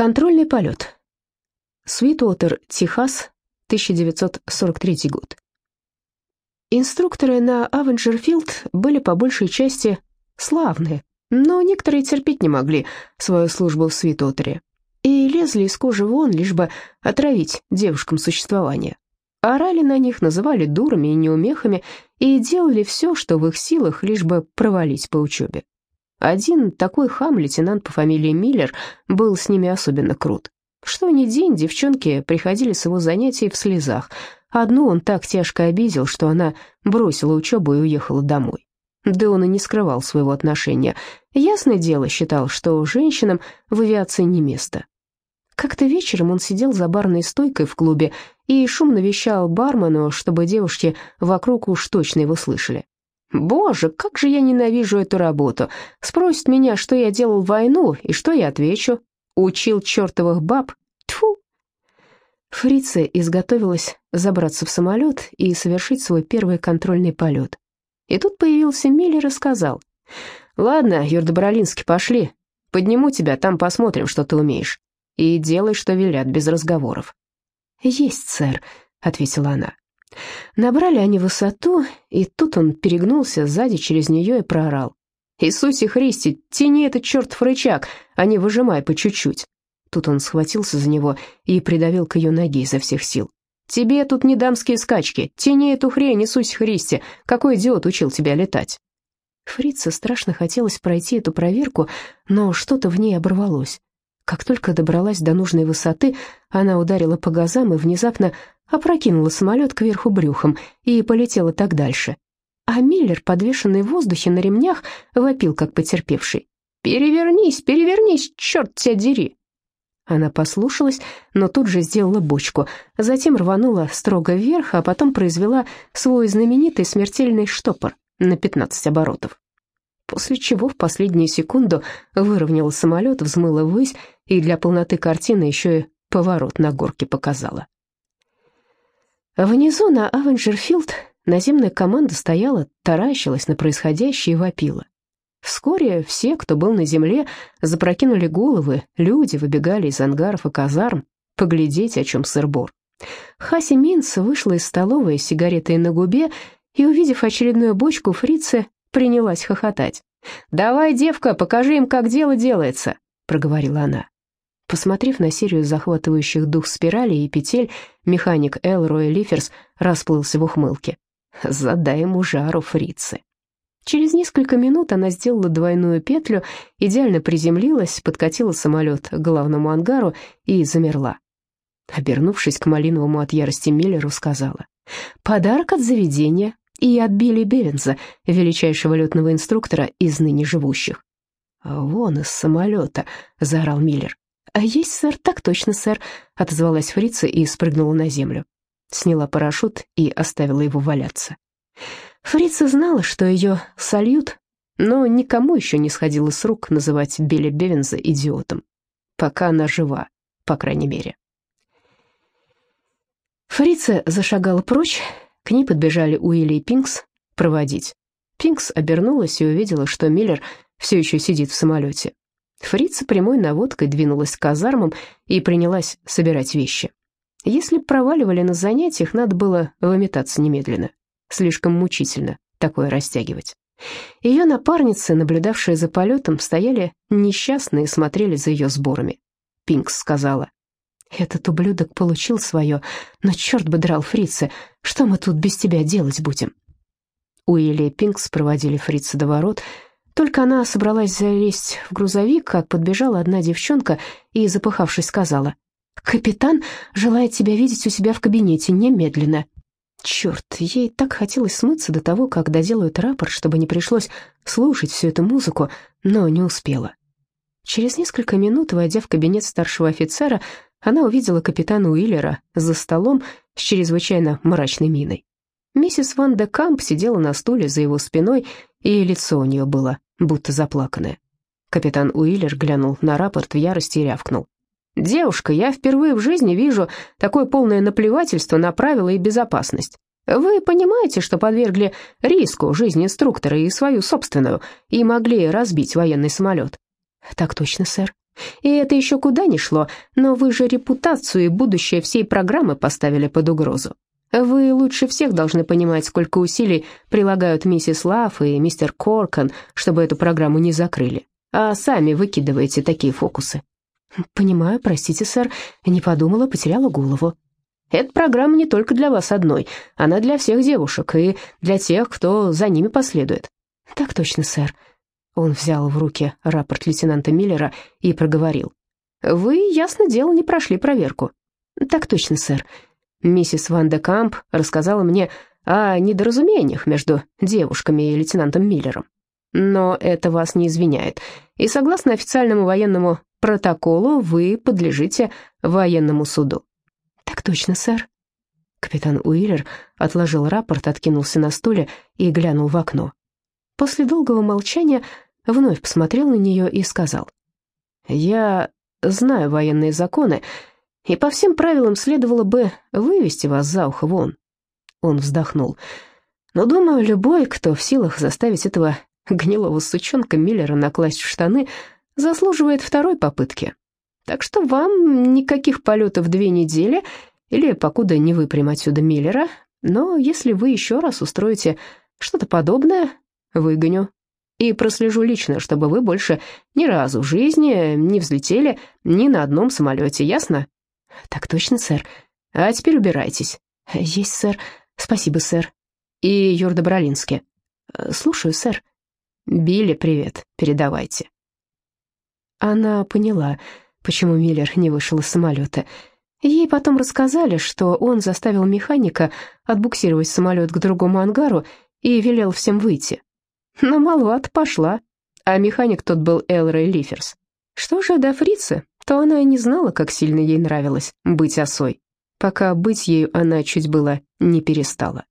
Контрольный полет. Свитуотер, Техас, 1943 год. Инструкторы на Авенджерфилд были по большей части славные, но некоторые терпеть не могли свою службу в Свитуотере и лезли из кожи вон, лишь бы отравить девушкам существование. Орали на них, называли дурами и неумехами и делали все, что в их силах, лишь бы провалить по учебе. Один такой хам, лейтенант по фамилии Миллер, был с ними особенно крут. Что ни день, девчонки приходили с его занятий в слезах. Одну он так тяжко обидел, что она бросила учебу и уехала домой. Да он и не скрывал своего отношения. Ясное дело, считал, что женщинам в авиации не место. Как-то вечером он сидел за барной стойкой в клубе и шумно вещал бармену, чтобы девушки вокруг уж точно его слышали. Боже, как же я ненавижу эту работу. Спросит меня, что я делал в войну, и что я отвечу. Учил чертовых баб. Тьфу. Фрица изготовилась забраться в самолет и совершить свой первый контрольный полет. И тут появился Миллер и сказал, «Ладно, Юрдобролинский, пошли. Подниму тебя, там посмотрим, что ты умеешь. И делай, что велят, без разговоров». «Есть, сэр», — ответила она. Набрали они высоту, и тут он перегнулся сзади через нее и проорал. «Иисусе Христе, тяни этот чертов рычаг, а не выжимай по чуть-чуть». Тут он схватился за него и придавил к ее ноге изо всех сил. «Тебе тут не дамские скачки. Тяни эту хрень, Иисусе Христе. Какой идиот учил тебя летать?» Фрице страшно хотелось пройти эту проверку, но что-то в ней оборвалось. Как только добралась до нужной высоты, она ударила по газам и внезапно опрокинула самолет кверху брюхом и полетела так дальше. А Миллер, подвешенный в воздухе на ремнях, вопил, как потерпевший. «Перевернись, перевернись, черт тебя дери!» Она послушалась, но тут же сделала бочку, затем рванула строго вверх, а потом произвела свой знаменитый смертельный штопор на 15 оборотов. После чего в последнюю секунду выровняла самолет, взмыла ввысь и для полноты картины еще и поворот на горке показала. Внизу на Авенджерфилд наземная команда стояла, таращилась на происходящее и вопила. Вскоре все, кто был на земле, запрокинули головы, люди выбегали из ангаров и казарм, поглядеть, о чем сыр-бор. Хаси Минц вышла из столовой с сигаретой на губе и, увидев очередную бочку фрицы, принялась хохотать. «Давай, девка, покажи им, как дело делается», — проговорила она. Посмотрев на серию захватывающих дух спиралей и петель, механик Элрой Лиферс расплылся в ухмылке. «Задай ему жару, фрицы». Через несколько минут она сделала двойную петлю, идеально приземлилась, подкатила самолет к главному ангару и замерла. Обернувшись к малиновому от ярости Миллеру, сказала, «Подарок от заведения и от Билли Бевинза, величайшего летного инструктора из ныне живущих». «Вон из самолета», — заорал Миллер. «А есть, сэр, так точно, сэр», — отозвалась фрица и спрыгнула на землю. Сняла парашют и оставила его валяться. Фрица знала, что ее сольют, но никому еще не сходило с рук называть Билли Бевинза идиотом. Пока она жива, по крайней мере. Фрица зашагала прочь, к ней подбежали Уилли и Пинкс проводить. Пинкс обернулась и увидела, что Миллер все еще сидит в самолете. Фрица прямой наводкой двинулась к казармам и принялась собирать вещи. Если проваливали на занятиях, надо было выметаться немедленно. Слишком мучительно такое растягивать. Ее напарницы, наблюдавшие за полетом, стояли несчастные и смотрели за ее сборами. Пинкс сказала, «Этот ублюдок получил свое, но черт бы драл фрицы, что мы тут без тебя делать будем?» Уилли и Пинкс проводили фрица до ворот, только она собралась залезть в грузовик, как подбежала одна девчонка и, запыхавшись, сказала, «Капитан желает тебя видеть у себя в кабинете немедленно». Черт, ей так хотелось смыться до того, как доделают рапорт, чтобы не пришлось слушать всю эту музыку, но не успела. Через несколько минут, войдя в кабинет старшего офицера, она увидела капитана Уиллера за столом с чрезвычайно мрачной миной. Миссис Ван де Камп сидела на стуле за его спиной, и лицо у нее было будто заплаканное. Капитан Уиллер глянул на рапорт в ярости и рявкнул. «Девушка, я впервые в жизни вижу такое полное наплевательство на правила и безопасность. Вы понимаете, что подвергли риску жизнь инструктора и свою собственную, и могли разбить военный самолет?» «Так точно, сэр», И это еще куда ни шло, но вы же репутацию и будущее всей программы поставили под угрозу. Вы лучше всех должны понимать, сколько усилий прилагают миссис Лав и мистер Коркан, чтобы эту программу не закрыли, а сами выкидываете такие фокусы. Понимаю, простите, сэр, не подумала, потеряла голову. Эта программа не только для вас одной, она для всех девушек и для тех, кто за ними последует. Так точно, сэр. Он взял в руки рапорт лейтенанта Миллера и проговорил. «Вы, ясно дело, не прошли проверку». «Так точно, сэр». Миссис Ван де Камп рассказала мне о недоразумениях между девушками и лейтенантом Миллером. Но это вас не извиняет, и согласно официальному военному протоколу вы подлежите военному суду. «Так точно, сэр». Капитан Уиллер отложил рапорт, откинулся на стуле и глянул в окно. После долгого молчания вновь посмотрел на нее и сказал. «Я знаю военные законы, и по всем правилам следовало бы вывести вас за ухо вон». Он вздохнул. «Но, думаю, любой, кто в силах заставить этого гнилого сучонка Миллера накласть в штаны, заслуживает второй попытки. Так что вам никаких полетов две недели, или покуда не выпрям отсюда Миллера, но если вы еще раз устроите что-то подобное, выгоню. И прослежу лично, чтобы вы больше ни разу в жизни не взлетели ни на одном самолете, ясно? Так точно, сэр. А теперь убирайтесь. Есть, сэр. Спасибо, сэр. И Юрда Бролински. Слушаю, сэр. Билли, привет, передавайте. Она поняла, почему Миллер не вышел из самолета. Ей потом рассказали, что он заставил механика отбуксировать самолет к другому ангару и велел всем выйти. Но маловато пошла, а механик тот был Элрой Лиферс. Что же до фрицы, то она и не знала, как сильно ей нравилось быть осой, пока быть ею она чуть было не перестала.